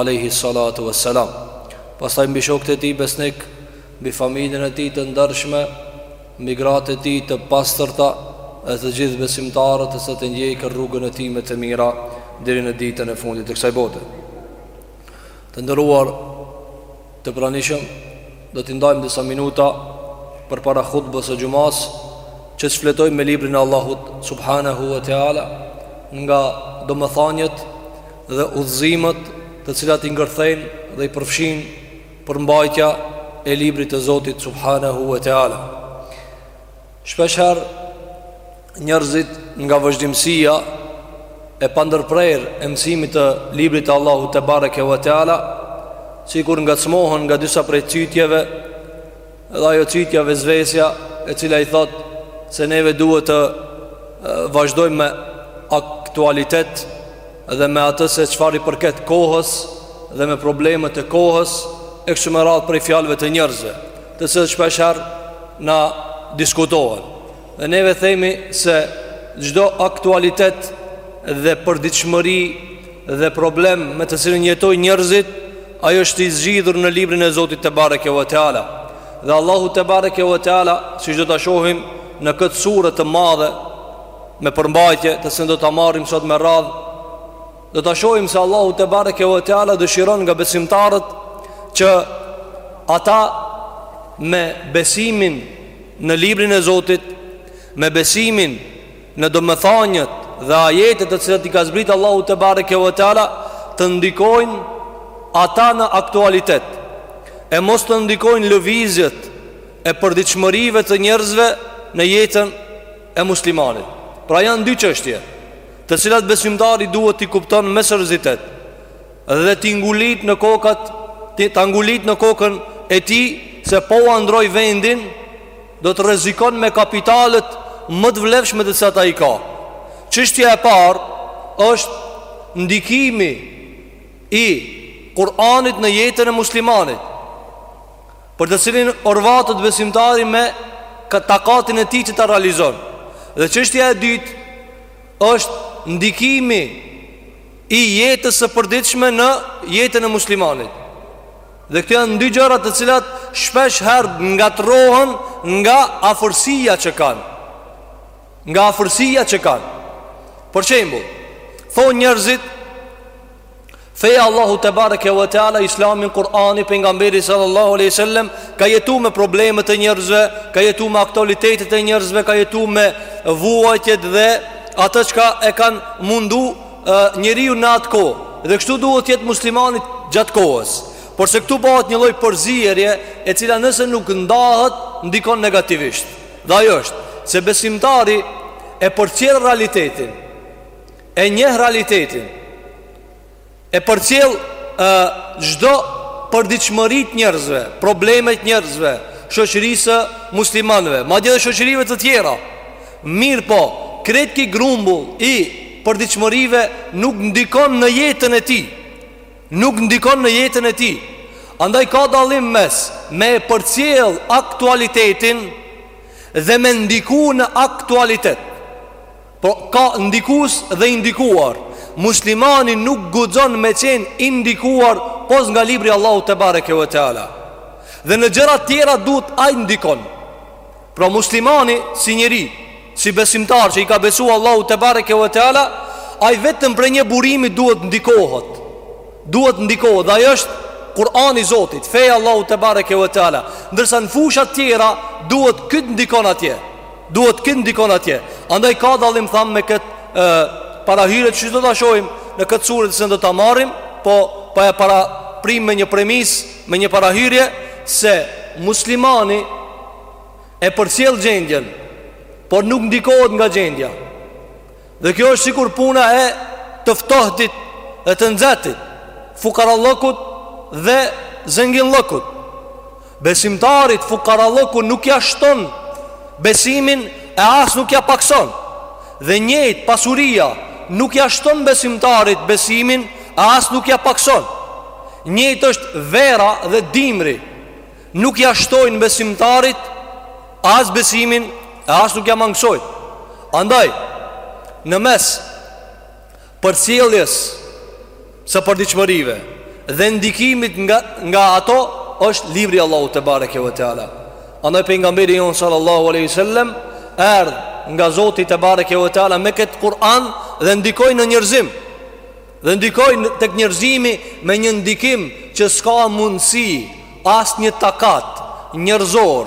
alejhi salatu ves selam pastaj mbi shokët e tij besnik mbi familjen e tij të ndershme mbi gratë e tij të pastërta dhe të gjithë besimtarët se të ndjekën rrugën e tij me të mira deri në ditën e fundit të kësaj bote të nderuar të pranishëm do të ndajmë disa minuta përpara hutbës së xhumasë që të shfletojmë me librin e Allahut subhanahu wa taala nga domethënjet dhe udhëzimet të cilat i ngërthejnë dhe i përfshinë përmbajtja e librit të Zotit Subhanehu ve Teala. Shpeshherë njerëzit nga vazhdimësia e pandërprerë e mësimit të librit të Allahut tebareke ve teala, sikur ngacmohen nga disa prej cytjeve, Edhe ajo cytja vezvesja e cila i thotë se neve duhet të vazhdojmë me aktualitet dhe me atë se çfarë i përket kohës dhe me problemet e kohës e kështu me radhë prej fjalëve të njerëzve të cilët shpeshherë na diskutojnë Dhe neve themi se çdo aktualitet dhe përditshmëri dhe problem me të cilin jetojnë njerëzit, ai është i zgjidhur në librin e Zotit tebareke ve teala. Dhe Allahu tebareke ve teala, siç do ta shohim në këtë sure të madhe me përmbajtje, të cilën do ta marrim sot me radhë, Do ta shohim se Allahu tebareke ve teala dëshiron nga besimtarët që ata me besimin në librin e Zotit, me besimin në domethënjet dhe ajetet të cilat i ka zbritë Allahu tebareke ve teala të ndikojnë ata në aktualitet e mos të ndikojnë lëvizjet e përditshmërive të njerëzve në jetën e muslimanit. Pra janë dy çështje. të cilat besimtari duhet t'i kupton me seriozitet dhe t'i ngulit në kokat, ta ngulit në kokën e tij se po ua ndrroi vendin, do të rrezikon me kapitalet më të vlefshme të cilat ai ka. Çështja e parë është ndikimi i Kur'anit në jetën e muslimanit. për të cilin orvatet besimtari me takatin e tij që ta realizon. Dhe çështja e dytë është ndikimi i jetës së përditshme në jetën e muslimanit. Dhe këto janë dy gjëra të cilat shpesh herë ngatrrohen nga afërsia që kanë. Nga afërsia që kanë. Për shembull, thonë njerëzit Feja e Allahut tebareke ve teala Islami Kur'ani pejgamberi sallallahu alaihi wasallam ka jetu me problemet e njerëzve, ka jetu me aktualitetet e njerëzve, ka jetu me vuajtjet dhe ata çka e kanë mundu njeriun në atë kohë. Dhe kështu duhet të jetë muslimani gjatë kohës. Porse këtu bëhet një lloj përzierje e cila nëse nuk ndahet ndikon negativisht. Dhe ajo është se besimtari e përcjell realitetin e njeh realitetin e përcjell ë çdo përditshmëri të njerëzve, problemet e njerëzve, shoqërisë së muslimanëve, madje edhe shoqërive të tjera. Mirëpo, krejt ky grumbull i përditshmërive nuk ndikon në jetën e tij. Nuk ndikon në jetën e tij. Andaj ka dallim mes me e përcjell aktualitetin dhe me ndiku në aktualitet. Po ka ndikues dhe i ndikuar Muslimani nuk guxon me qenë i ndikuar Pos nga libri i Allahut tebareke ve teala Dhe në gjërat tjera duhet ai të ndikon Pra muslimani si njeri Si besimtar që i ka besu Allahut tebareke ve teala Ai vetëm prej një burimi duhet ndikohet Duhet ndikohet Dhe ai është Kur'ani i Zotit Feja e Allahut tebareke ve teala Ndërsa në fushat tjera duhet ky të ndikon atje Duhet ky të ndikon atje. Andaj ka dallim tham me kët ë parahyrje siç do ta shohim në këtë surë se do ta marrim, po po e paraprijmë me një premisë, me një parahyrje se muslimani e përcjell gjendjen, por nuk ndikohet nga gjendja. Dhe kjo është sikur puna e të ftohtit dhe të nxehtit, fukarallëkut dhe zenginllëkut Besimtarit fukarallëku nuk ja shton besimin e as nuk ja pakson. Dhe njëjtë pasuria nuk ja shton besimtarit besimin e as nuk ja pakson. Njëjtë është vera dhe dimri. Nuk ja shtojnë besimtarit as besimin e as nuk ja mangësojnë. Andaj në mes përcjelljes së përditshmërive dhe ndikimit nga nga ato është libri i Allahut tebareke ve teala. Andaj pejgamberi jonë sallallahu alaihi wasallam erdh nga Zoti tebareke ve teala me kët Kur'an dhe ndikoi në njerëzim. Dhe ndikoi tek njerëzimi me një ndikim që s'ka mundësi Asnjë takat njerëzor,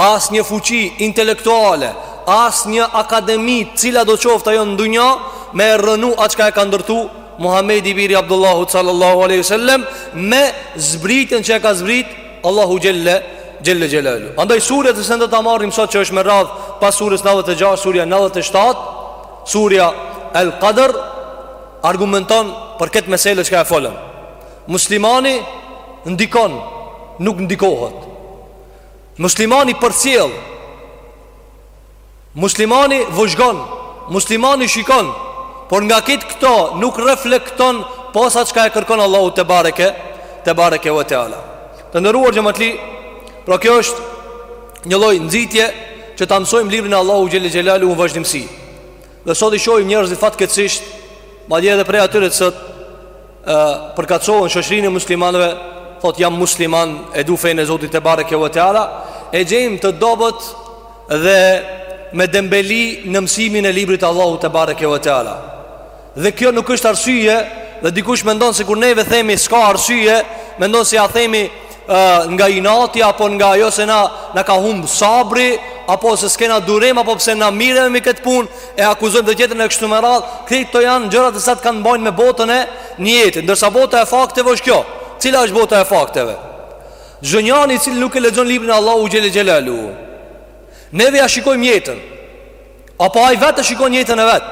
asnjë fuqi intelektuale, asnjë akademi, cila do qoftë ajo në dunja, me rrënu atë çka e ka ndërtu Muhamedi biri Abdullahu sallallahu alaihi wasallam me zbritjen që e ka zbrit Allahu xhelle xhelaluhu. Andaj surja të cilën do ta marrim sot që është me radhë pas surës 96, surja 97, surja El Qadr argumenton për këtë meselë çka e folëm. Muslimani ndikon, nuk ndikohet. Muslimani përcjell. Muslimani vëzhgon, muslimani shikon, por nga krejt këto nuk reflekton posa çka e kërkon Allahu tebareke, tebareke ve teala. Të nderuar xhematli, pra kjo është një lloj nxitje që ta mësojmë librin e Allahut xhelle xhelaluhu në vazhdimësi. Dhe sot i shohim njerëzit fatkeqësisht, madje edhe prej atyre që përkatësohen n'shoqërinë e muslimanëve, thotë jam musliman, e du fenë e Zotit tebareke ve teala, e gjejmë të dobët dhe me dembeli në mësimin e librit të Allahut tebareke ve teala. Dhe kjo nuk është arsye, dhe dikush mendon se kur neve themi s'ka arsye, mendon se ia themi nga inati apo nga ajo se na na ka humb sabri apo se s'kena durim apo pse na mirrem me këtë punë e e akuzojmë të tjetrën e kështu me radhë krejt këto janë gjëra të cilat kanë me bën me botën e ndjenjave ndërsa bota e fakteve është kjo cila është bota e fakteve çdonjani i cili nuk e lexon librin e Allahut xhelle xhelaluhu neve ia shikojmë jetën apo ai vetë e shikon jetën e vet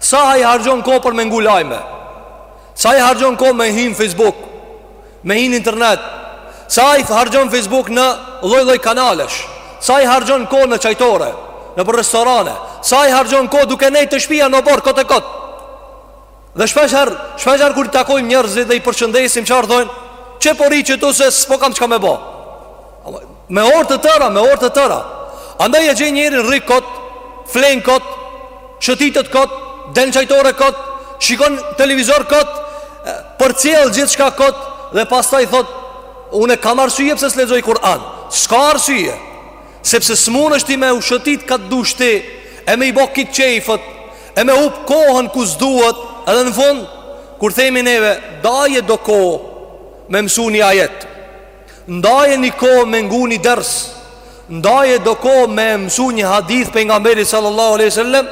sa ai harxhon kohë për me ngulajme Sa ai harxhon kohë me hi në Facebook Me hi në internet Sa ai harxhon Facebook në lloj-lloj kanalesh Sa ai harxhon kohë në çajtore Nëpër restorane Sa ai harxhon kohë duke nejt te shpia n'oborr kot e kot Dhe shpeshherë, shpeshherë kur i takojmë njerëzit dhe i përshëndesim çar thojnë Qe po rri qetu se s'po kam çka me bo Me orë të tëra, me orë të tëra. Andaj e gjen njërin rri kot, flen kot, shëtitet kot, del n'çajtore kot, shikon televizor kot, përcjell gjithçka kot dhe pastaj thotë unë e kam arsye pse s'lexoj Kur'an. S'ka arsye. Sepse s'mun është ti me u shëtit ka dush ti e me i bo krejt qejfet, e me hup kohën ku s'duhet, edhe në fund kur themi neve ndaje do kohë me mësu ni ajet. Ndaje një kohë me ngu një ders Ndaje do kohë me mësu një hadith Pejgamberit sallallahu aleyhi sallem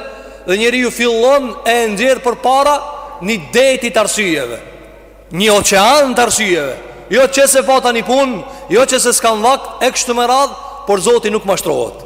Dhe njeriu fillon e nxjerr përpara Një det t'arsyeve Një oqean të arsyeve Jo qe se pata një punë Jo qe se s'kam vakt E kështu me radhë Por zoti nuk mashtrohet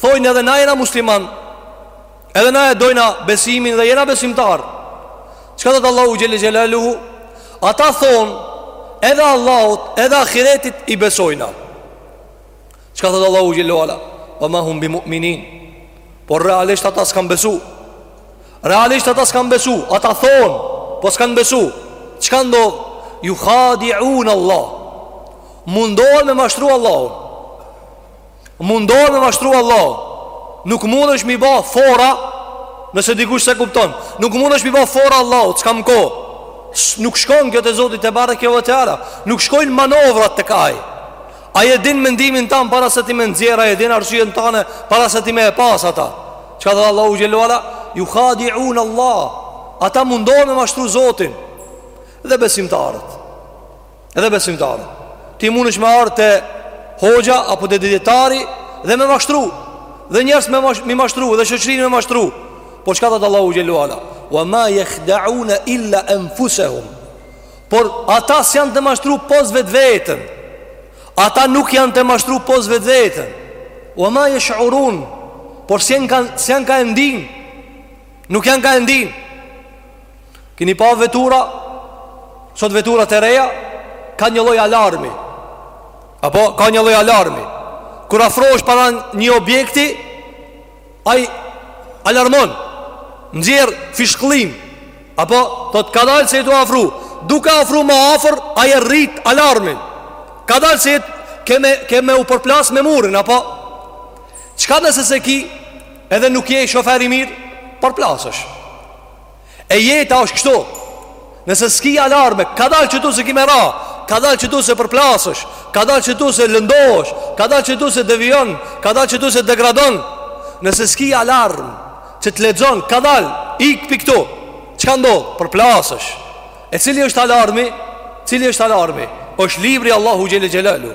Thojnë edhe na jena musliman Edhe na e dojna besimin dhe jena besimtar Çka thotë Allahu xhel-le xhelaluhu Ata thonë edhe Allahut edhe ahiretit i besojna Çka thotë Allahu xhel-le ve ala Ve ma hum bi mu'minin Por realisht ata s'kan besu Realisht ata s'kan besu Ata thonë Po s'kan besu Çka ndodh Juhadiune Allah Mundohen me mashtru Allahun Mundohen me mashtru Allahun Nuk mundesh m'i ba fora Nëse dikush s'e kupton Nuk mundesh m'i ba fora Allahut S'kam kohë Nuk shkon kjo te Zoti tebareke ve teala Nuk shkojnë manovrat tek Ai Ai e din mendimin tan para se ti me nxjerr Ai e din arsyen tane para se ti me e pas ata Çka thotë Allahu xhel-le ve ala Juhadiune Allah Ata mundohen me mashtru zotin Dhe besimtarët Edhe besimtarët Ti mundesh me ardh te hoxha apo te dijetari Dhe me mashtru Dhe njerëz me i mashtru Dhe shoqërinë me mashtru Por çka thotë Allahu xhel-le ve ala Ve ma jahdeune il-la enfusehum Por ata s'janë tu mashtru pos vetveten Ata nuk janë tu mashtru pos vetveten Ve ma jesh'urun Por s'janë ka, s'janë ka e ndin Nuk janë ka e ndin Kini pa vetura Sot veturat e reja Ka një lloj alarmi Apo ka një lloj alarmi Kur afrohesh para një objekti Ai alarmon Nxjerr fishkëllim Apo thotë kadalë se je t'u afru Duke u afru ma afër Ai e rrit alarmin Kadalë se je t', ke me u përplas me murin Apo Çka nëse s'e ki Edhe nuk je i shofer i mirë Përplasesh E jeta është kështu. Nëse s'ki alarme, kadalë qëtu se ki me ra, kadalë qëtu se përplasesh, kadalë qëtu se lëndohesh, kadalë qëtu se devijon, kadalë qëtu se degradon. Nëse s'ki alarm që të lexon, kadalë, ik pi këtu. Çka ndodh? Përplasesh. E cili është alarmi? Cili është alarmi? Është libri i Allahut xhel-le xhelaluhu.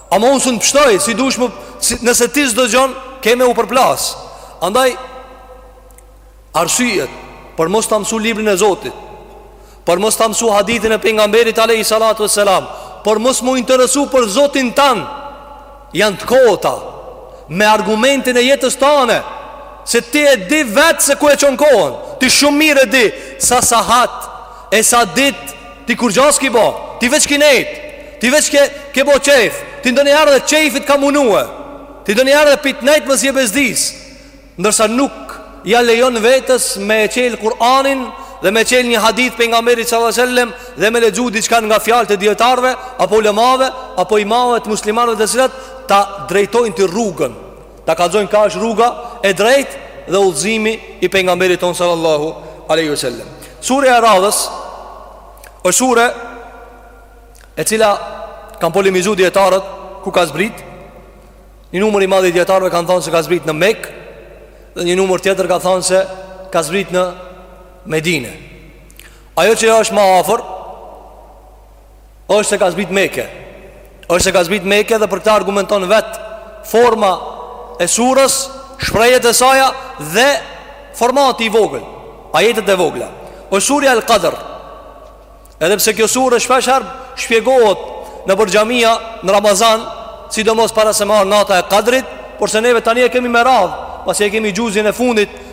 Ama unë s'un pshtoj, si dush më, si, nëse ti s'dëgjon, ke me u përplas. Andaj, arsyet, për mos ta mësu librin e Zotit, për mos ta mësu hadithin e pejgamberit alejhi salatu ve selam, për mos m'u interesu për Zotin tan, janë të kota, me argumentin e jetës tane, se ti e di vetë se ku e çon kohën, ti shumë mirë e di, sa sahat, e sa ditë, Ti kurgja s'ki bo Ti veç ki nejt Ti veç ke, ke bo qejf Ti ndonjëherë edhe qejfi t'ka munue Ti ndonjëherë edhe pi t'nejtmes je bezdis Ndërsa nuk Ja lejon vetes me e çel Kur'anin Dhe me çel një hadith t'pejgamberit salallahu alejhi ve selem Dhe me lexu diçka nga fjalët e dijetarëve Apo ulemave Apo imamëve të muslimanëve të cilat Ta drejtojnë ty rrugën Ta kallxojnë ka është rruga e drejtë dhe udhëzimi i pejgamberit tonë sallallahu alaihi wasallam. Sure e radhës është sure e cila kanë polemizu dijetarët ku ka zbrit. Një numër i madh i dijetarëve kanë thanë se ka zbrit në Mekë dhe një numër tjetër ka thanë se ka zbrit në Medine. Ajo që është ma afër është se ka zbrit n'Meke është se ka zbrit n'Meke dhe për këta argumenton vet forma e surës shprehjet e saja dhe formati i vogël ajetet e vogla o surja El Kadr edhe pse kjo sure shpesh herë shpjegohet nëpër xhamia në Ramazan sidomos para se me ardhë nata e kadrit por se neve tani e kemi me radhë pasi e kemi xhuzin e fundit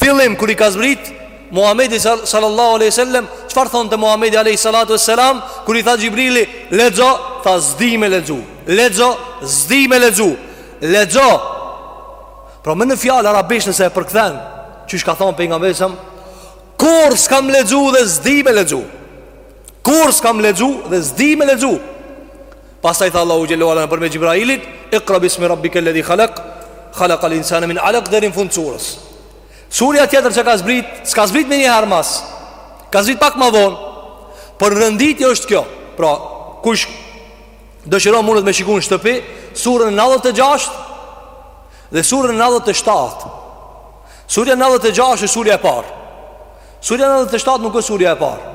Fillim kur i ka zbrit Muhamedit sallallahu alaihi wasallam, çfarë thonte Muhamedi alaihi salatu wassalam kur i tha Xhibrili, lexo, tha s'di me lexu. Lexo, s'di me lexu. Lexo. Pra me një fjalë arabisht nëse e përkthen, qysh ka thon pejgamberi se kurrë s'kam lexu dhe s'di me lexu. Kurrë s'kam lexu dhe s'di me lexu. Pastaj tha Allahu xhelle ue ala përmes Xhibrailit, "Iqra bismi rabbika alladhi khalaq, khalaqa al-insana min 'alaq" deri në fund të surës. Surja tjetër që ka zbrit, s'ka zbrit menjëherë mas. Ka zbrit pak ma vonë. Por renditja është kjo. Pra, kush dëshiron mundet me shiku në shtëpi surën 96 dhe surën 97. Surja 96 është surja e parë. Surja 97 nuk është surja e parë.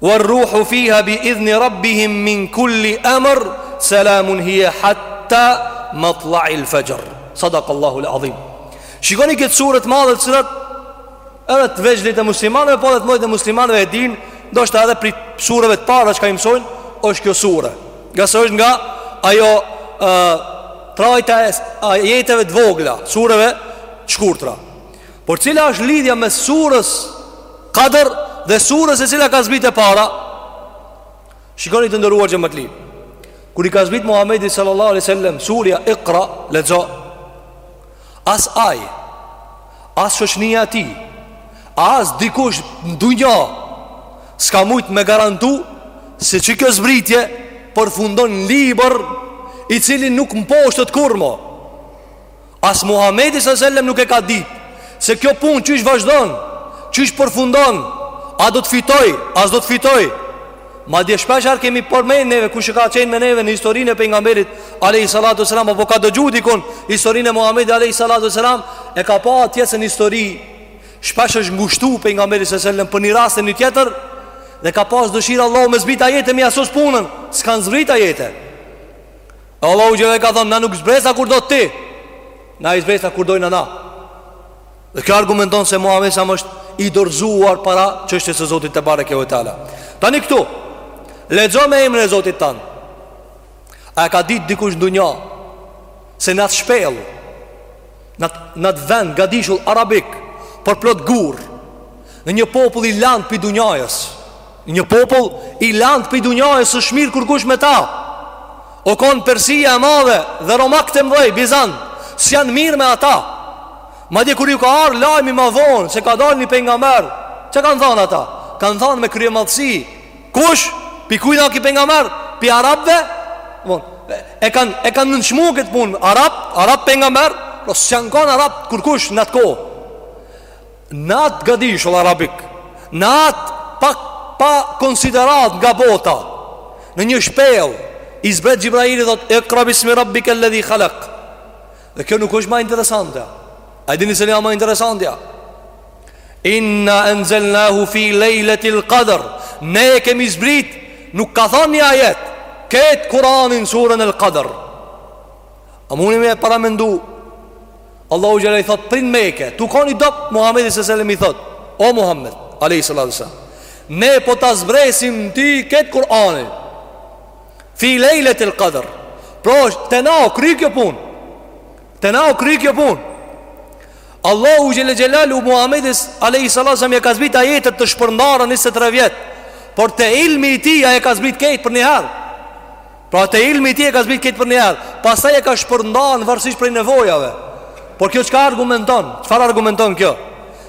War ruhu fiha bi idhni rabbihim min kulli amr salamun hiya hatta matla'il fajr. Sadaqallahu al-azim. Shikoni këtë sure të madhe të cilat edhe të vegjlit e muslimanëve, po edhe të mdhojt e muslimanëve e dinë, ndoshta edhe prej sureve të para çka i mësojnë, është kjo sure. Ngase është nga ajo ë trajta e ajeteve të vogla, sureve të shkurtra. Por cila është lidhja mes surës Kadr dhe surës e cila ka zbrit e para? Shikoni të nderuar xhematli. Kur i ka zbrit Muhammedit sallallahu alai sallam, surja ikra, lexo, as aj, as shoqnia e tij, as dikush në dunja, s'ka mujt me garantu se qikjo zbritje përfundon në libër i cili nuk mposhtet kurrë mo. As Muhamedi sallallahu alaihi wasallam nuk e ka ditë se kjo punë qysh vazhdon, qysh përfundon, a do të fitoj, a s'do të fitoj. Madje shpeshherë kemi përmend neve kush ka qenë me neve në historinë e pejgamberit alayhi salatu wasalam apo ka dëgju dikun historinë e Muhamedit alayhi salatu wasalam e ka pa atje se në histori shpesh është ngushtu pejgamberi sallallahu alaihi wasallam për një rast e një tjetër dhe ka pas dëshirë Allahu me zbrit ajete me e sos punën, s'kan zbrit ajete. E Allahu xhel ka thonë, na nuk zbresa kur do ti, na i zbresa kur dojna na. Dhe kjo argumenton se Muhammed a.s. është i dorëzuar para çështjes së Zotit tebareke ve teala. Tani këtu, lexo me emrin e Zotit tanë. A ka ditë dikush në dunja, se në atë shpelë, në atë vend, gadishull, arabik, por plot gurë, në një popull i lant pi dunjajës, Një popull i lant pi dunjaje s'u mirr kërkush me ta O kon Persia e madhe dhe Romakët e mdhej, Bizant S'janë mirr me ata Madje kur ju ka ardh lajmi ma vonë Se ka dalë një pengamer Ça kanë thanë ata? Kanë thanë me kryemadhësi Kush? Pi kujna ky pengamer? Pi Arabve? Bon, e kanë e kanë nënçmu këtë punë Arab, Arab pengamer Po s'janë kon Arab kërkush në atë kohë N'at gadishull arabik, n'at pa pa konsideratë nga bota. Në një shpellë i zbret Xhibraili thot ikra bismi rabbikel-ledhi khalak. Dhe kjo nuk është ma interesantja. A dini sila ma interesantja? Inna anzalnahu fi lejletil qadr. Ne e kemi zbrit, nuk ka thënë një ajet. Ket Kur'anin, surën El Qadr. A muni me e paramendu Allahu xhel i thot prej n'Meke Tu kan hitap Muhammedit s.a.s. i thot O Muhammed alejhi salatu selam Ne po ta zbresim ty ketë Kur'anin Fi lejlet il qadr Pra te na o kry kjo pun Te na o kry kjo pun Allahu xhel-le xhelaluhu Muhammedit alejhi salatu selam Ja ka zbrit ajetet të shpërndara n' 23 vjet Por te ilmi i tij ja ka zbrit krejt për një herë Pra te ilmi i tij e ka zbrit krejt për një herë, pastaj e ka shpërndarë varësisht prej nevojave. Por kjo çka argumenton? Çfarë argumenton kjo?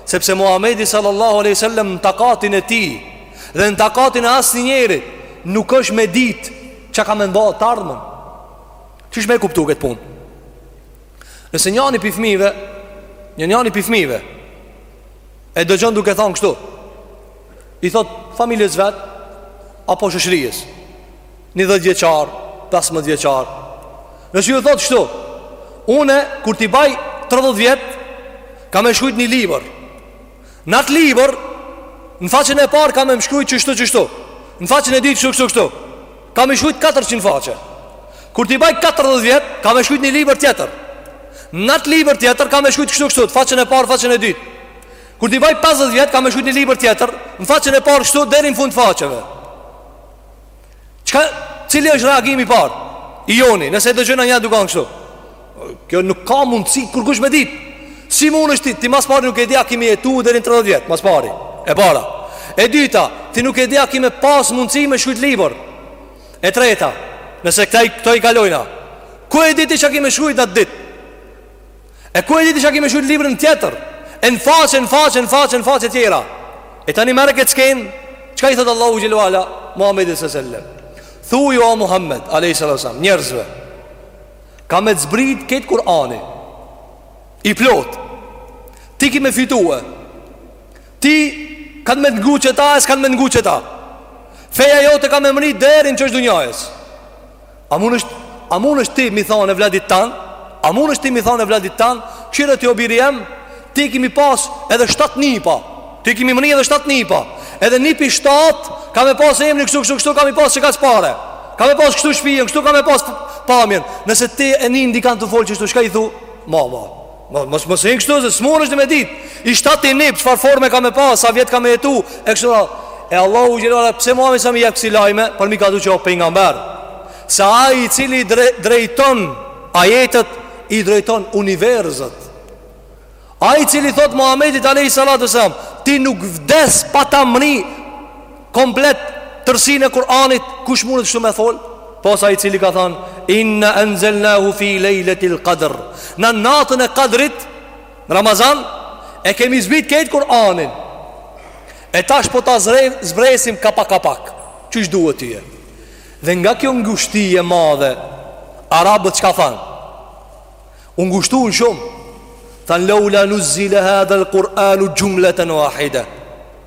Sepse Muhamedi sallallahu alaihi wasallam në takatin e tij dhe në takatin e asnjë njerit nuk është me ditë çka ka me ndodh n'të ardhmen. Qysh me e kuptu këtë punë? Nëse njani pi fmive Një njani pi fmive E dëgjon duke thonë kështu I thot familjes vet Apo shoqnisë Një dhjetëvjeçar, pesëmdhetëvjeçar Nëse ju thotë kshtu Une, kur t'i baj 30 vjet Kam me shkrujt një libër Në atë libër Në faqen e parë kam me shkrujt qështu qështu Në faqen e dytë qështu qështu Kam me shkrujt 400 faqe Kur t'i baj 40 vjet Kam me shkrujt një libër tjetër Në atë libër tjetër kam me shkrujt qështu qështu Në faqen e parë, faqen e dytë Kur t'i baj 50 vjet kam me shkrujt një libër tjetër Në faqen e parë qështu Deri në fund faqeve Çka, cili është reagimi i parë I joni, nëse e dëgjojna një duke than kështu Kjo nuk ka mundësi kurrkush me dit Si munesh ti, ti ma s'pari nuk e di a ki me jetu deri n'30 vjet Ma s'pari, e para E dyta, ti nuk e di a ki me pas mundësi me shkrujt libër E treta, nëse këto i, këto i kalojna Ku e di ti çka ki me shkrujt n'atë dit E ku e di ti çka ki me shkrujt n'librin tjetër? E në faqe, në faqe, në faqe, në faqe tjera. E tani merre këtë skenë, çka i thot Allahu xhelle ve ala Muhammedit sallallahu alaihi Thuj o Muhammed alaihi sallam, njerëzve. Ka me zbrit krejt Kur'ani. I plot. Ti ki me fitue. Ty kanë me të ngu qeta, e s'kanë me të ngu qeta. Feja jote ka me mrri deri n'qosh të dunjajës. A munesh, a munesh ti me i thanë evladit tand? A munesh ti me i thanë evladit tand? Kqyre ti o biri jem, ti ki me pas edhe shtatë nipa. Ti ki me mrri edhe shtatë nipa. Edhe nipi i shtatë, ka me pas emrin kështu, kështu, kështu, ka me pas qekaq pare. Ka me pas kështu shpijen, kështu ka me pas pamjen. Nëse ti e nin dikan tu folë qështu, çka i thu? Ma, ma, Mos mos hin kështu se s'munesh ti me dit. I shtati nip çfarë forme ka me pas, sa vjet ka me jetu, e kështu me radhë. E Allahu xhelala pse Muhamedit alayhi salam i jep ksi lajme, për me i kallxu që o pejgamber. Se ai i cili i drejton ajetet i drejton universet. Ai i cili thot Muhamedit alayhi salatu selam, ti nuk vdes pa ta mrri komplet tërsinë e Kur'anit kush mundet kështu me fol pos ai i cili ka than inna anzalnahu fi laylatil qadr në natën e kadrit ramazan e kemi zbrit këtë Kur'anin e tash po ta zbresim ka pak ka pak qysh duhet ti dhe nga kjo ngushti e madhe arabët çka than u ngushtuan shumë than laula nuzzila hadha alquran jumlatan wahida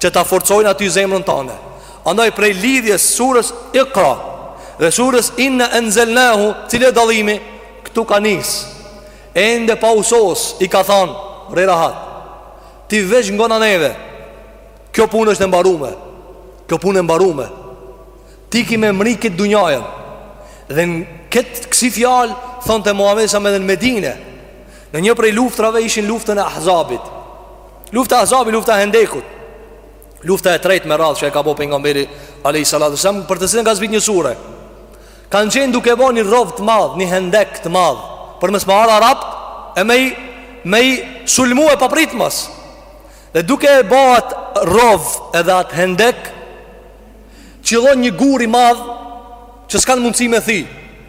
Që ta forcojna ty zemrën tane Andaj prej lidhjes surës Iqra Dhe surës Inna Enzelnahu Cili â dallimi Këtu ka nis Ende pa u sos I ka than Rri rahat Ti veç ngona neve Kjo punë është e mbarume Kjo punë e mbarume Ti ki me mrri këtë dunjajën Dhe këtë kësi fjalë Thonte Muhammedi alejhi selam edhe në Medine Në një prej luftrave ishin n'luftën e Ahzabit Lufta e Ahzabit, lufta e Hendekut Lufta e tretë me radhë që e ka bo pejgamberi alejhi salatu selam Për të cilën ka zbrit një sure Kanë qenë duke bo një rov të madh Një hendek të madh Për mos me ardhë arabët E me i, me i sulmu papritmas Dhe duke e bo atë rov edhe atë hendek Qillon një gur i madh Që s'kanë mundësi me thy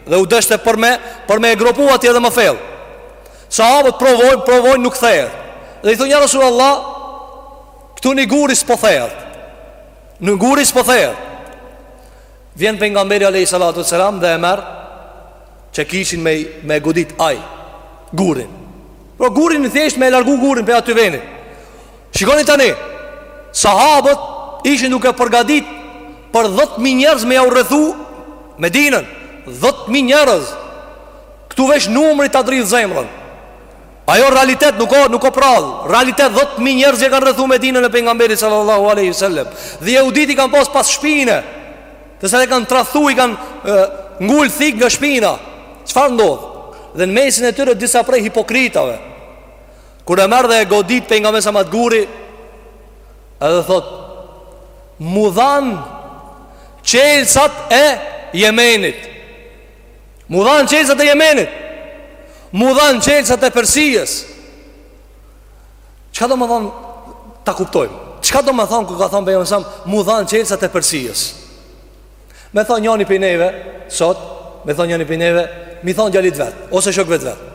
Dhe u deshte për me Për me e gropu aty edhe më fell Sahabët provojnë, provojnë nuk thehet. Dhe i thonë ja Resulullah, këtu ni guri s'po thehet. Ni guri s'po thehet. Vjen pejgamberi alejhi salatu ue selam dhe e merr që kishin me e godit aj gurin. Pra gurin thjesht me e largu gurin pej aty venit. Shikoni tani, sahabët ishin duke përgatit për 10.000 njerëz me ja u rrethu Medinën, 10.000 njerëz. Këtu veç numri ta dridh zemrën. Ajo realitet nuk o, nuk o prrall. Realitet 10000 njerëz e kanë rrethu Medinën e pejgamberit sallallahu alaihi wasallam. Dhe jehudit i kanë pas pas shpine. Të se kanë tradhtu i kanë ngul thik nga shpina. Çfarë ndodh? Dhe në mesin e tyre disa prej hipokritave. Kur e merr dhe e godit pejgamberi a.s. atë guri, edhe thot m'u dhan çelsat e Jemenit. M'u dhanë qelësat e Jemenit M'u dhanë qelësat e Persisë Çka do me thanë Ta kuptojmë Çka do me thanë kur ka thanë pejgamberi a.s. M'u dhanë qelësat e Persisë Me thonë njani pi neve Sot Me thonë njani pi neve M'i thonë djalit vetë Ose shokve t'vetë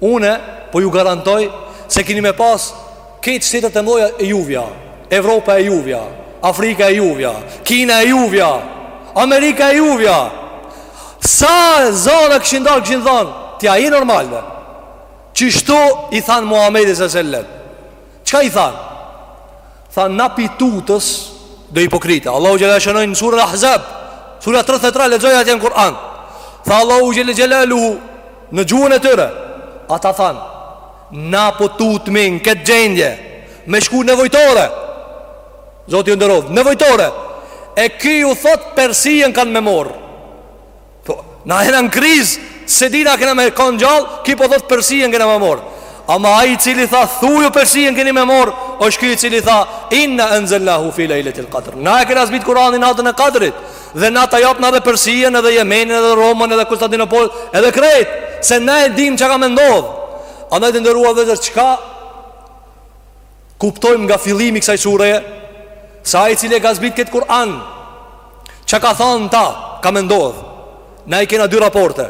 Une po ju garantoj se kini me pas Krejt shtetet e mdhaja e juvja Evropa e juvja Afrika e juvja Kina e juvja Amerika e juvja Sa zana kishin dalë kishin thanë A je normal ve Qishtu i thanë Muhammedit a.s. Çka i thanë? Tha na pi tutës do hipokrita Allahu xhele shanuhu në surën Ahzab Surën 33 lexoje atje në Kur'an Tha Allahu xhele xhelaluhu Në gjuhën e tyre Ata thanë Na po tutmi në këtë gjendje Me shku nevojtore Zoti ju nderoftë Nevojtore E ky ju thot persien keni me morë Po, na jena në kriz S'e dina a kena me kanë gjall Ky po thot Persien kena me mor Ama ai i cili tha thuju Persien keni me mor Osht ky i cili tha Inna enzelnahu fi lejletil kadr Na e kena zbit Kuranin natën e kadrit Dhe na ta japna edhe Persien edhe Jemenin edhe Romën edhe Kustantinopolin Edhe krejt Se na e dim qa ka me ndodh Andaj të nderuar vllezër çka Kuptojmë nga fillimi i kësaj sureje Se ai i cili e ka zbrit këtë Kur'an Çka ka thanë n'ta Ka me ndodhë Na i kena dy raporte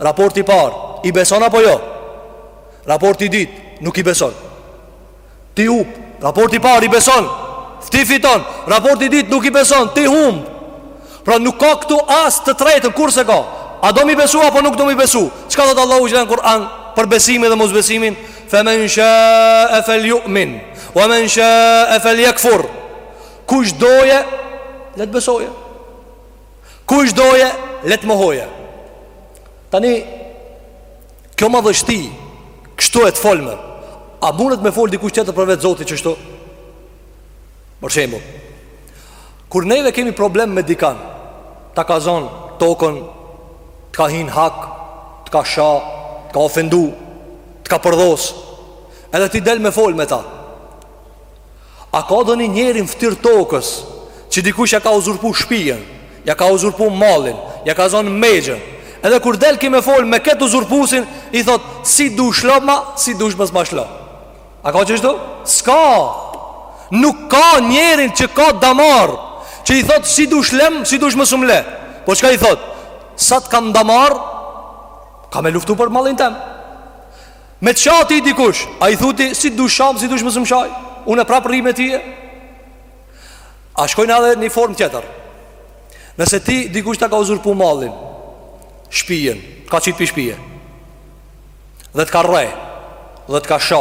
Raporti i par I beson apo jo Raporti i dyt Nuk i beson Ti hup Raporti i par i beson Ti fiton Raporti i dyt Nuk i beson Ti humb Pra nuk ka këtu as të tretën kur se ka A do mi besu apo nuk do mi besu Çka thotë Allahu xhele në Kur'an Për besimin dhe mosbesimin Fe men shae fel ju'min Ve men shae fel jekfur Kush doje Le t'besoje Kush doje Le t'mohoje Tani Kjo madhështi Kështu e të folme A mundet me fol dikush tjetër përveç Zotit qështu Për shembull Kur neve kemi problem me dikan Ta ka zonë tokën Të ka hi n'hak Të ka sha Të ka ofendu Të ka përdhos Edhe ti del me fol me ta A ka ndonjë njeri n'ftyrë tokës Që dikush ja ka uzurpu shpijen Ja ka uzurpu malin Ja ka zonë megjën Edhe kur del ky me fol me ketë uzurpusin I thot si dush shloma Si dush mos ma shlo A ka qështu? S'ka Nuk ka njeri që ka damar Që i thot si dush lem Si dush mos um le Po çka i thot Sa të kam damar Kam me luftu për malin tem Me t'sha ty dikush A i thu ti si dush sham Si dush mos um shaj Une prap rri me tyje A shkojna edhe një form tjetër Nëse ti dikush ta ka uzurpu malin Shpijen T'ka qitë pi shpije Dhe të ka rre Dhe të ka sha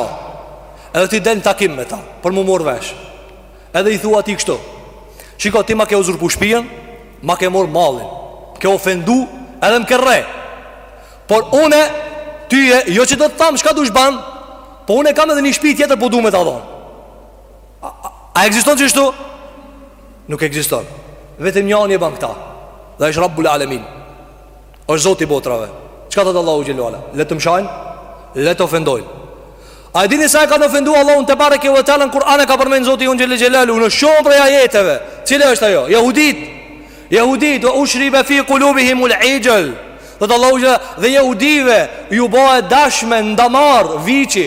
Edhe ti del në takim me ta Për m'u mor vesh Edhe i thua ti kështu Shiko ti ma ke uzurpu shpijen Ma ke mor malin M'ke ofendu Edhe më ke rre Por une Tyje jo që do të tham Çka dush ban Po une kam edhe një shpi tjetër Po du me ta dhon A, a, a ekziston qështu Nuk ekziston Vetëm njani e ban këta Dhe është rabbul alemin është Zoti i botrave. Çka thotë Allahu xhele ve ala? Le të m'shajnë, le të ofendojnë. A e dini sa e kanë ofenduar Allahun te bareke ve teala në Kur'an e ka përmend Zoti jonë xhele xhelaluhu në shumë prej ajeteve. Cila është ajo? Jehudit. Jehudit ve ushribu fi kulubihimul ixhl. Thotë Allahu që dhe jehudive ju bë e dashme në damar, viçi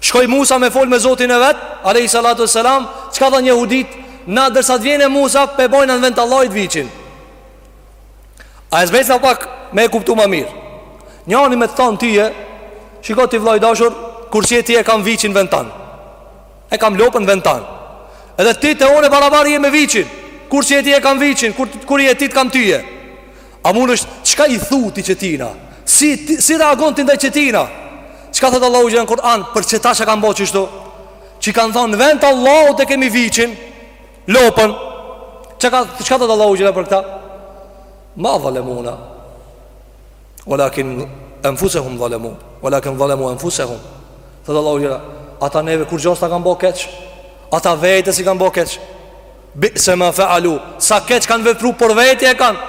Shkoi Musa me fol me Zotin e vet, alejhi salatu ve selam, çka thanë jehudit, na dersa të vjen Musa, p'e bojna në vend të Allahut viçin. A e zbresna pak me e kuptu ma mirë Njani me të thonë tyje Shiko ti vlla i dashur Kur s'je ti e kam viçin n'vend tand E kam lopën n'vend tand Edhe ti te une barabar je me viçin Kur s'je ti e kam viçin Kur, kur je ti të kam tyje A mund është çka i thu ti qetina Si, ti, si reagon ti ndaj qetina Çka thotë Allahu xhele n' Kur'an Për qeta që kanë bo qështu Që kanë thonë n'vend t'Allahut e kemi viçin Lopën Çka, çka thotë Allahu xhela për këta? Ma dhalemuna Walakin Enfusehum dhalemun Walakin dhalemu enfusehum Thotë Allahu xhela Ata neve kurgjo s'të kanë bo keq Ata vetes i kanë bo keq Bise ma fealu Sa keq kanë vepru për vete e kanë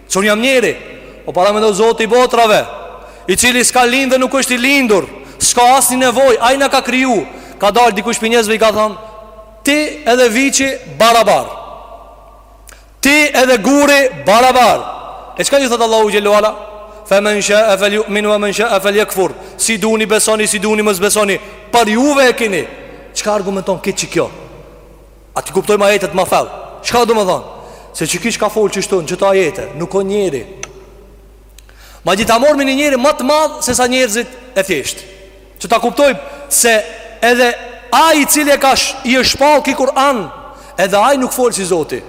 Çun jam njeri O para mendo Zoti i botrave I cili s'ka lindë dhe nuk është i lindur S'ka asnjë nevojë Ai na ka kriju Ka dalë dikush prej njerzve i ka thonë Ti edhe viçi barabar Ti edhe guri barabar E çka ju thotë Allahu xhelle ve ala? Fe men shae fel jumin ue men shae fel jekfur Si duni besoni, si duni mos besoni Për juve e kini Çka argumenton qikjo? A t'i kuptojmë ajetet ma fell Çka domethonë Se qiki ka fol qishtu n'qito ajete Nuk o njeri Madje ta morrim një njeri ma të madh Sesa njerëzit e thjeshtë Që ta kuptojmë se edhe Ai i cili e ka sh, i është shpall ki Kur'an Edhe ai nuk fol si zoti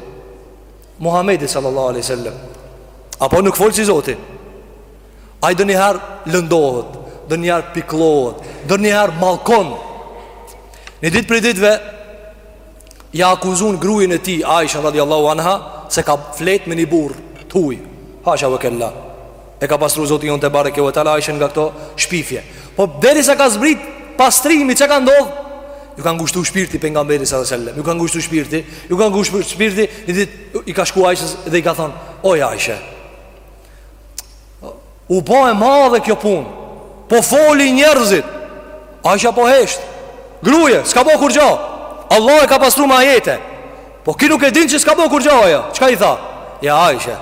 Muhammedi sallallahu aleyhi sallam Apo nuk fol si zoti Ai donjëherë lëndohet, donjëherë pikllohet, donjëherë mallkon. Ni ditë prej ditëve ja akuzun gruen e tij Aisha radhiyallahu anha se ka flet me një burrë t'huj. Hasha wa kella. E ka pastru Zoti jonë tebareke ve teala Aisha nga këto shpifje. Po derisa ka zbrit pastrimi çka ka ndodh? Ju ka ngushtu shpirti pejgamberit sallallahu alajhi wasallam. Ju ka ngushtu shpirti, ju ka ngushtu shpirti, ni ditë i ka shku Aishes dhe i ka thon: "Oj Aisha, U bo e madhe kjo punë Po folin njerëzit Aisha po hesht Gruje, s'ka bo kurgjo Allahu e ka pastru me ajete Po ki nuk e din që s'ka bo kurgjo ajo Çka i tha? Ja Aishe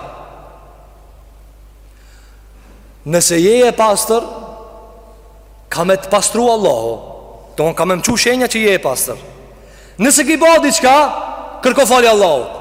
Nëse je e pastër Ka me të pastru Allahu Dmth ka me m'çu shenja që je e pastër Nëse ki bo diçka Kërko falje Allahut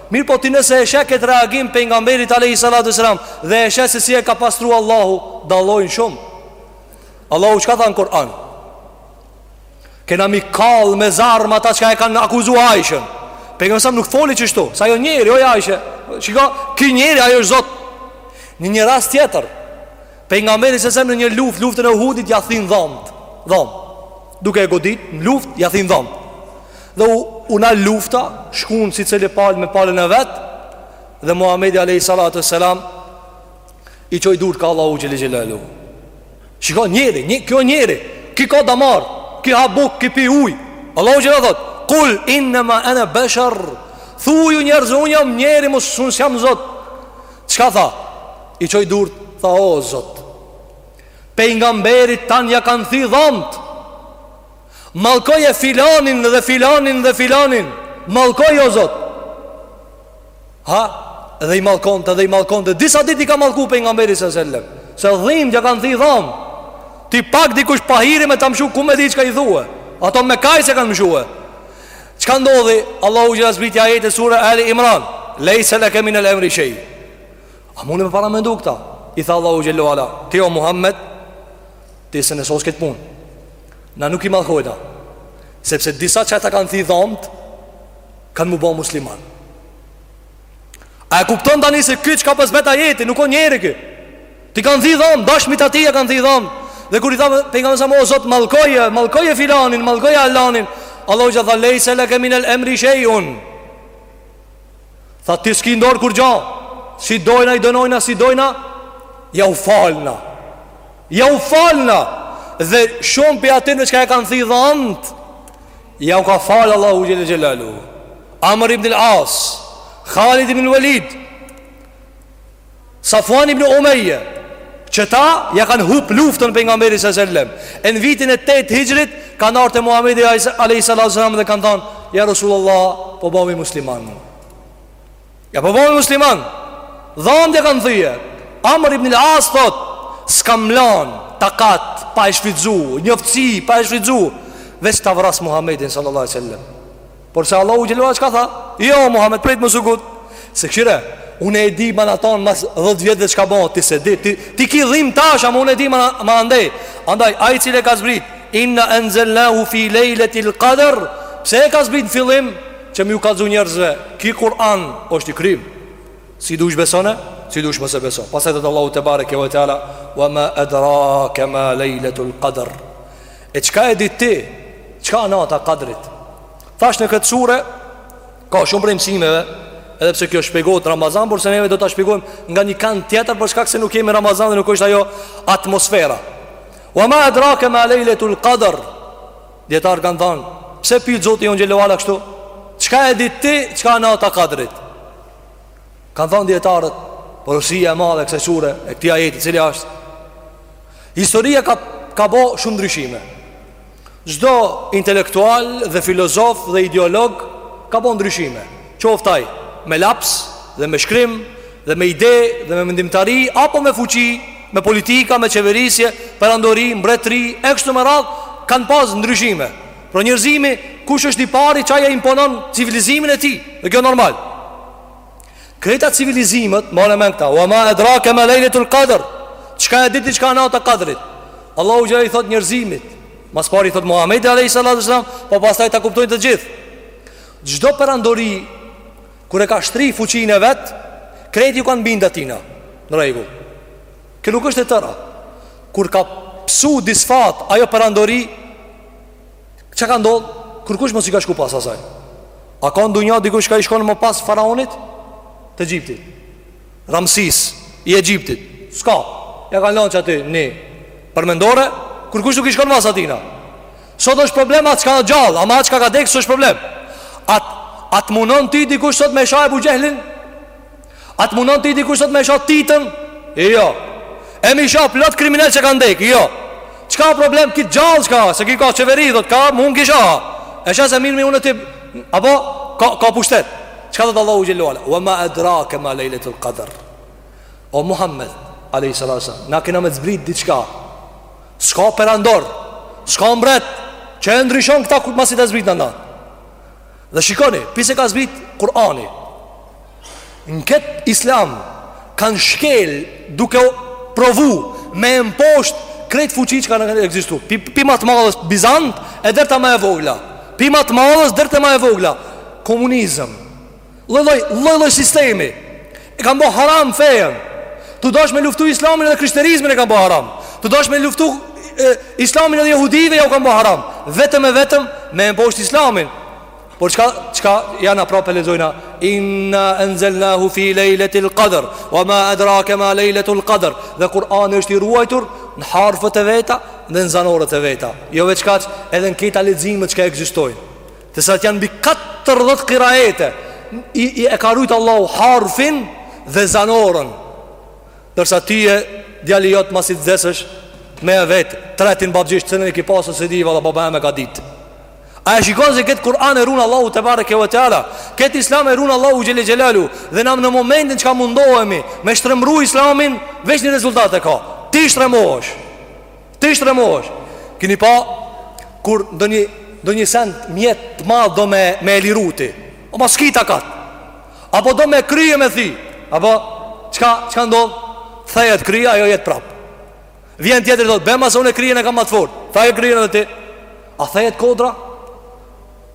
Mirpo ti nëse e sheh këtë reagim të pejgamberit alejhi salatu wasalam dhe e sheh se si e ka pastru Allahu, dallojnë shumë. Allahu çka tha në Kur'an? Kena m'i kall me zjarm ata që e kanë akuzu Aishën. Pejgamberi sa nuk foli qështu, se ai o njeri, oj Aishe. Shiko, ky njeri ai është Zot. Në një rast tjetër, pejgamberi sa në një luftë, luftën e Uhudit ja thyn dhomt. Dhom. Duke e godit në luftë ja thyn dhomt. Dhe u, u nal lufta, shkun secili palë me palën e vet, dhe Muhammedi a.s. i çoi durt ka Allahu xhel-le xhelaluhu. Shiko njeri, një, ki o njeri, ki ka damar, ki ha buk, ki pi uj. Allahu xhela thot, kul innema ene besher, thuju njerëzve, unë jam njeri, mos unë s'jam zot. Çka tha? I çoi durt, tha o zot. Pejgamberit tan ja kanë thy dhomt. Mallkoje filanin dhe filanin dhe filanin Mallkoje o Zot Ha Dhe i mallkonte dhe i mallkonte Disa dit i ka mallku Pejgamberi se sellem Se dhim ja kanë thy dhamt Ty pak dikush pahiri me të mshu Ku me di çka i thue Ato me kast e kanë mshue Çka ndodhi Allahu xhelle zbriti ajet sure Ali Imran Lejse leke minel emri shej A mune me paramendu këta I tha Allahu xhelle ve ala Ti o Muhammed Ti s'e vnos këtë punë Na nuk i mallkojna Sepse disa që ja kanë thy dhamët Kanë m'u ba musliman A e kupton tani se kjo që ka pas zbrit ajeti Nuk o njeri kjo Ti kanë thy dhamët, dashmit t'tij ja kanë thy dhamët Dhe kur i tha Pejgamberi o Zot Mallkoje, mallkoje filanin, mallkoje alanin Allahu i tha lejse leke minel emri shejun Tha ti s'ki n'dorë kurgjo Si dojna i dënojna si dojna Jau falna Jau falna Dhe shumë prej atyne çka ja kanë thy dhamt Jau ka falë Allahu xhelle xhelaluhu Amr ibn al-As Khalid ibn al-Walid Safuan ibn Umeje Qeta ja kanë hup luftën Pejgamberit së sellem E në vitin e 8 hixhrit Kanë ardh te Muhammedi a.s. dhe kanë thanë Ja Rasulullah po bahmi musliman Ja po bahmi musliman Dhamt ja kanë thye Amr ibn As thot S'kam lan takat pa e shfrytzu Njoftësi pa e shfrytzu Veç ta vras Muhammedin sallallahu a.s. Por se Allahu xhelle ve ala çka tha Jo, Muhammed, prit mos u ngut Se kqyre, unë e di ma n'atanë Mas dhet vjetëve çka bo Ti s'e di, ti, ti ki dhim tash Ama unë e di ma andej Andaj, ai i cili e ka zbrit Inna enzelnahu fi lejletil kadr Pse e ka zbrit në fillim Që me u kallzu njerëzve Ky Kur'an është i krym Si dush besone Si dush mos e beso Pastaj thotë Allahu tebareke ve teala Wa ma edrake ma lejletul kadr E çka e di ti Çka a nata kadrit Thash në këtë sure Ka shumë prej mësimeve Edhe pse kjo shpjegohet Ramazan Por se neve do ta shpjegojmë nga një kand tjetër Për shkak se nuk jemi Ramazan dhe nuk është ajo atmosfera Wa ma adrake ma lejletu l'kadr Dijetarët kanë thanë Pse pyt Zoti jonë xhelle ve ala kështu Çka e di ti Çka a nata kadrit Kanë thënë dijetarët Porosia e madhe kësaj sure E këtij ajeti cili asht Historia ka, ka bo shumë ndryshime Çdo intelektual dhe filozof dhe ideolog Ka bo ndryshime Qoftë ai me laps dhe me shkrim Dhe me ide dhe me mendimtari Apo me fuqi Me politika, me qeverisje Perandori, mbretri, e kshtu me radhë Kanë pas ndryshime Po njerëzimi, kush është i pari çi ja imponon civilizimin e tij Dhe kjo normal Krejta civilizimet, ma në men këta Wa ma edrake ma lejletul kadr Çka e di ti çka nata e Kadrit Allahu xhela i thot njërzimit Mas pari i thot Muhammedit alejhi salatu selam Po pastaj ta kuptojnë të gjithë Çdo perandori Kur e ka shtri fuqinë e vet Krejt ju kanë bind atina Në rregull Kjo nuk është e tëra. Kur ka pësu disfat, ajo perandori, çka ndodhë? Kurkush mos i ka shku pas asaj? A keni nij dikush ka i shkon më pas faraonit? T'Egjiptit. Ramsesi i Egjiptit. S'ka, ja kanë lanë qaty një përmendore, kurkush nuk i shkon mas atina? Sot është problem ai çka gjallë, ama ai çka ka dekë, s'është problem. A t'munon ti dikush sot me shaj Ebu Xhehlin? A të mundon ti dikush sot me sha Titën? Jo. E me i sha plot kriminal që kanë dek? Jo. Çka problem ki gjallë çka? Se ki ka qeveri, thot ka, mun ki e sha. E sha se mir mi unë ti apo ka ka pushtet. Çka thot Allahu xhelalu? Wa ma adraka ma lailatul qadr. O Muhammed, alayhi salatu na kena me zbrit diçka. S'ka perandor, s'ka mbret që e ndryshon këta kur masi të zbret nata. Dhe shikoni, pi se ka zbrit Kurani Në këtë islam Kanë shkelë duke provu Me e mposht krejt fuqi që kanë ekzistu Pi, pi ma të madhes Bizant e der te ma e vogla Pi ma të madhes der te ma e vogla Komunizëm Lloj-lloj, lloj-lloj sistemi. E kanë ba haram fejën. Tu dash me luftu Islamin edhe krishterizmin e kanë ba haram. Tu dash me luftu e, Islamin edhe jehudive ja u kanë ba haram. Vetëm e vetëm me e mposht Islamin. Por çka çka ja na prapë lexojna inna anzalnahu fi lailatil qadr wa ma adraka ma lailatul qadr. Dhe Kur'ani është i ruajtur në harfet e veta dhe në zanoret e veta. Jo veç kaq edhe në këta leximet çka ekzistojnë. Të cilat janë mbi 40 kiraete, i, i e ka rujt Allahu harfin dhe zanoren. Ndërsa ty djali jot masi të vdesësh me e vet, tretin babgjish cilin e ki pasë s'e di valla baba e ka dit. A e shikon se këtë Kur'an e run Allahu tebareke ve teala, këtë Islam e run Allahu xhele xhelalu dhe na në momentin çka mundohemi me shtremru Islamin, veç një rezultat e ka. Ti shtremohesh. Ti shtremohesh Kini pa Kur donjë Donjë sen mjet të madh do me Me e liru ti Ama s'ki takat Apo do me krye me thi Apo Çka, çka ndodh Thejet kryja ajo jet prap Vjen tjetri thot Bema se unë kryen e kam ma të fort Theje kryen edhe ti A thejet kodra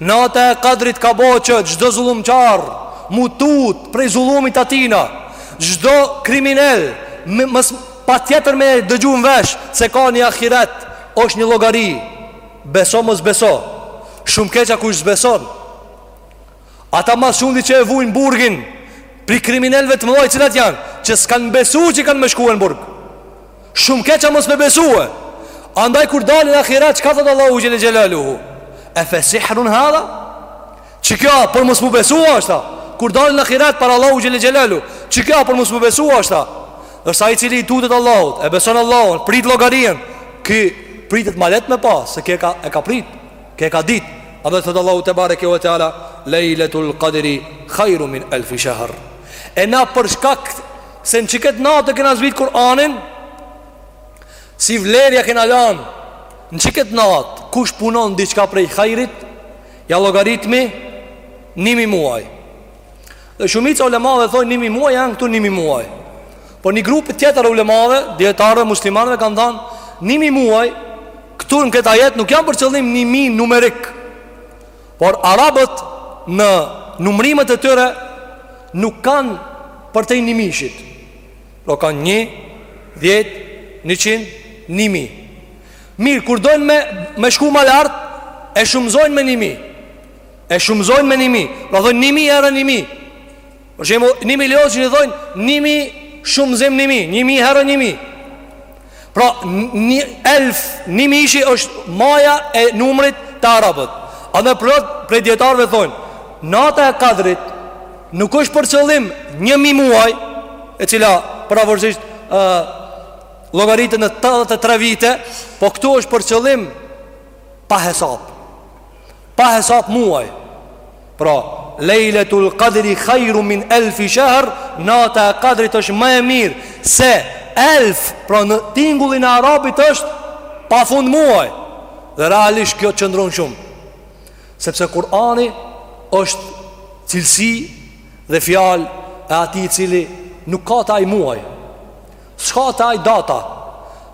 Nata e kadrit ka bo që çdo zullumqar m'u tut prej zullumit t'tina Çdo kriminel mos, Patjetër me dëgju në vesh Se ka një ahiret është një llogari Beso mos beso Shumë keq kush s'beson Ata ma s'shumti që e vujnë burgin Prej kriminelëve të mëdhoj cilat janë Që s'kanë besu që kanë me shku n'burg Shumë keq a mos me besue Andaj kur dalin n'ahiret Çka thot Allahu xhele xhelaluhu E fe sihrun hadha Që kja për mos mu besua është ta Kur dalin n'ahiret për Allahu xhele xhelalu Që kja për mos mu besua është ta Ndërsa i cili i tutet Allahut E beson Allahun Prit llogarinë Ky pritet ma leht me pa Se keka, e ka prit Keka dit Edhe thot Allahu tebareke ve teala Lejletul qadri Khajru min elfi shahar E na përshka këtë Se në qikët natë e kena zbrit Kur'anin Si vlerë ja kena lan Në qikët natë Kush punon diçka prej hajrit Ja llogaritmi Ni mi muaj Dhe shumica ulemave thojn ni mi muaj Janë këtu ni mi muaj Por një grup tjetër ulemave Dijetarve muslimanë kanë than Ni mi muaj Këtu në kët ajet nuk janë për qëllim ni mi numerik Por arabët në numërimet e tyre nuk kanë përtej njëmishit. Pra kanë një, dhjetë, njëqind, një mi. Mirë, kur dojnë me, me shku ma lartë, e shumëzojnë me një mi. E shumëzojnë me një mi. Pra thojnë një mi herë një mi. Për shembull, një milion që ne thojmë, një mi shumëzim një mi, një mi herë një mi. Pra, një elf, njëmishi është maja e numrit te arabët. A në përët, prej dijetarëve thonë, nata e kadrit, nuk është për qëllim një mi muaj, e cila përafërsisht llogariten tetëdhjetë e tre vite, po këtu është për qëllim pa hesap. Pa hesap muaj Pra Lejletul Kadri Hajrun min Elfi Shehr Nata e Kadrit është më e mirë Se Elf Pra në tingullin e Arabit është Pa fund muaj Dhe realisht kjo të qëndron shumë Sepse Kurani është cilësi dhe fjalë e atij i cili nuk ka te ai muaj S'ka te aj data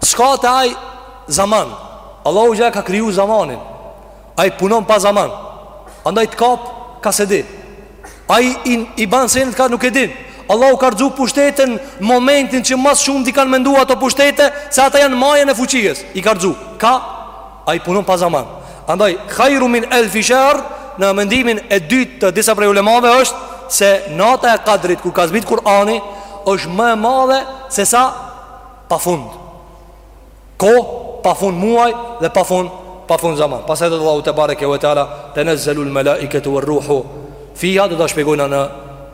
S'ka te aj zaman Allahu Xhele ka kriju zamanin Aj punon pa zaman Andaj të kap ka s'e di Aj i, i ban senet ka nuk e din Allahu ka rrëzu pushtetet n' Momentin që ma s'shumti kanë mendu ato pushtete Se ata janë n'majën e fuqisë I ka rrëzu Ka Ai punon pa zaman. Andaj khairu min alf shahr në mendimin e dytë të disa prej ulemave është se nata e Kadrit kur ka zbrit Kur'ani është më e madhe se sa pafund kohë, pafund muaj dhe pafund pafund zaman. Pastaj thotë Allahu te bareke ve teala tenazzalu al malaikatu war ruhu fiha do ta shpjegojna në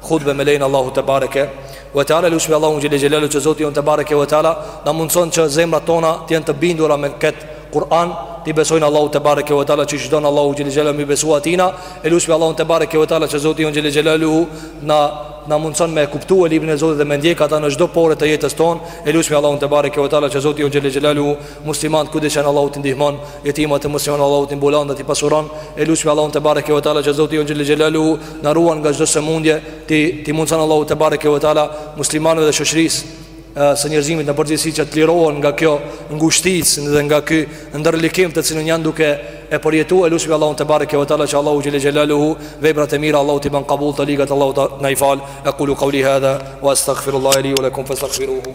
hutbe me lejen Allahu te bareke Ve teala lusmi Allahun xhel xhelalu që Zoti jonë te bareke ve teala na mundëson që zemrat tona të jenë të bindura me kët Kur'an, t'i besojnë Allahu te bareke ve teala qysh don Allahu xhel xhelalu me i besu atina, e lusmi Allahun te bareke ve teala që Zoti jonë xhel xhelalu na na mundëson me kuptuar librin e Zotit dhe me ndjek ata në çdo pore të jetës tonë. E lutemi Allahun te bareke ve teala që Zoti i xhelel xhelalu muslimanët kudo që janë Allahu t'i ndihmon, jetimat e muslimanëve Allahu t'i mbulon dhe t'i pasuron. E lutemi Allahun te bareke ve teala që Zoti i xhelel xhelalu na ruan nga çdo sëmundje. T'i t'i mundëson Allahu te bareke ve teala muslimanëve dhe shoqërisë së njerëzimit në përgjithësi që të lirohen nga kjo ngushticë dhe nga ky ndërlikim të cilën janë duke e përjetuar e lusim Allahun te bareke ve teala që Allahu xhel xelaluhu veprat e mira Allahu t'i ban qabul të ligat Allahu të na i fal aqulu qouli hadha wastaghfirullaha li wa lakum fastaghfiruhu